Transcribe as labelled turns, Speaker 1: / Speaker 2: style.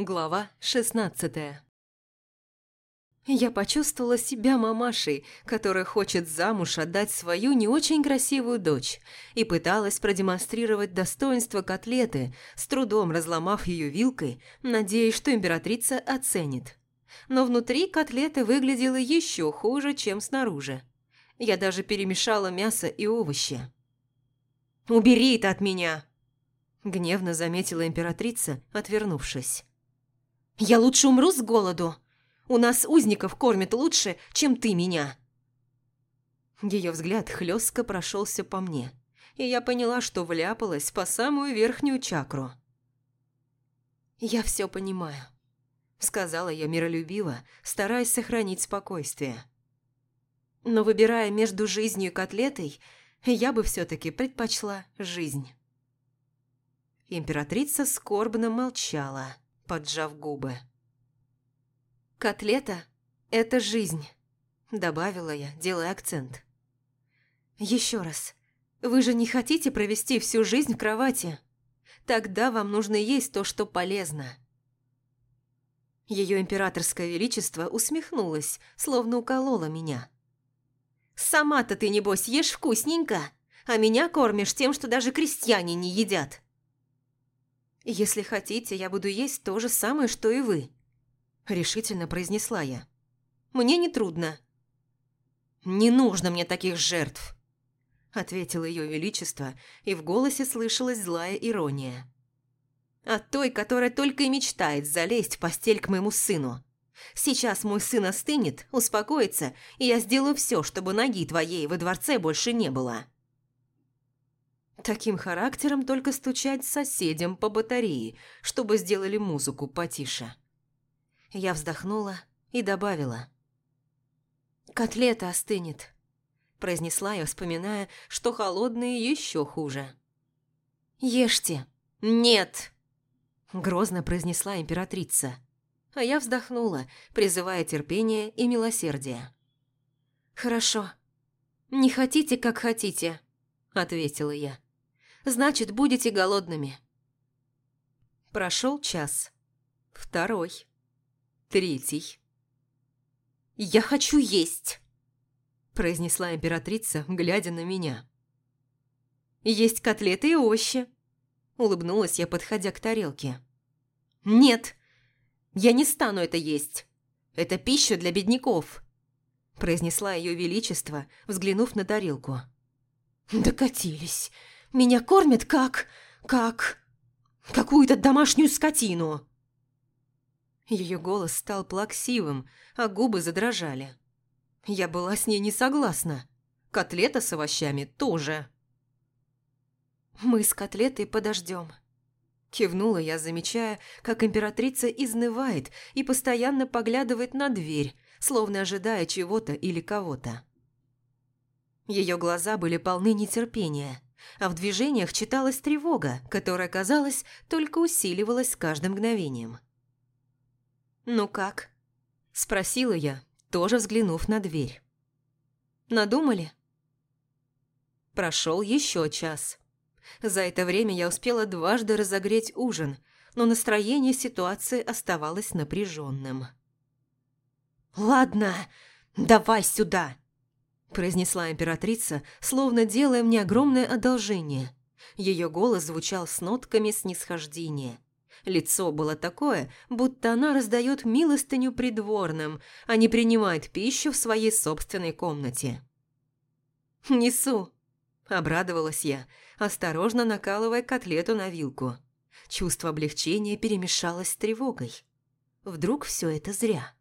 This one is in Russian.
Speaker 1: Глава шестнадцатая Я почувствовала себя мамашей, которая хочет замуж отдать свою не очень красивую дочь, и пыталась продемонстрировать достоинство котлеты, с трудом разломав ее вилкой, надеясь, что императрица оценит. Но внутри котлеты выглядела еще хуже, чем снаружи. Я даже перемешала мясо и овощи. «Убери это от меня!» Гневно заметила императрица, отвернувшись. «Я лучше умру с голоду. У нас узников кормят лучше, чем ты меня». Ее взгляд хлестко прошелся по мне, и я поняла, что вляпалась по самую верхнюю чакру. «Я все понимаю», — сказала я миролюбиво, стараясь сохранить спокойствие. «Но выбирая между жизнью и котлетой, я бы все-таки предпочла жизнь». Императрица скорбно молчала поджав губы. «Котлета – это жизнь», – добавила я, делая акцент. «Еще раз, вы же не хотите провести всю жизнь в кровати? Тогда вам нужно есть то, что полезно». Ее императорское величество усмехнулось, словно уколола меня. «Сама-то ты, небось, ешь вкусненько, а меня кормишь тем, что даже крестьяне не едят». «Если хотите, я буду есть то же самое, что и вы», – решительно произнесла я. «Мне не трудно». «Не нужно мне таких жертв», – ответило ее величество, и в голосе слышалась злая ирония. «От той, которая только и мечтает залезть в постель к моему сыну. Сейчас мой сын остынет, успокоится, и я сделаю все, чтобы ноги твоей во дворце больше не было». Таким характером только стучать соседям по батарее, чтобы сделали музыку потише. Я вздохнула и добавила. «Котлета остынет», – произнесла я, вспоминая, что холодные еще хуже. «Ешьте!» «Нет!» – грозно произнесла императрица. А я вздохнула, призывая терпение и милосердие. «Хорошо. Не хотите, как хотите», – ответила я значит, будете голодными. Прошел час. Второй. Третий. «Я хочу есть!» произнесла императрица, глядя на меня. «Есть котлеты и овощи», улыбнулась я, подходя к тарелке. «Нет, я не стану это есть. Это пища для бедняков», произнесла ее величество, взглянув на тарелку. «Докатились. Меня кормят как... как... какую-то домашнюю скотину!» Ее голос стал плаксивым, а губы задрожали. Я была с ней не согласна. Котлета с овощами тоже. «Мы с котлетой подождем», – кивнула я, замечая, как императрица изнывает и постоянно поглядывает на дверь, словно ожидая чего-то или кого-то. Ее глаза были полны нетерпения а в движениях читалась тревога, которая, казалось, только усиливалась с каждым мгновением. «Ну как?» – спросила я, тоже взглянув на дверь. «Надумали?» Прошел еще час. За это время я успела дважды разогреть ужин, но настроение ситуации оставалось напряженным. «Ладно, давай сюда!» Произнесла императрица, словно делая мне огромное одолжение. Ее голос звучал с нотками снисхождения. Лицо было такое, будто она раздает милостыню придворным, а не принимает пищу в своей собственной комнате. «Несу», – обрадовалась я, осторожно накалывая котлету на вилку. Чувство облегчения перемешалось с тревогой. Вдруг все это зря.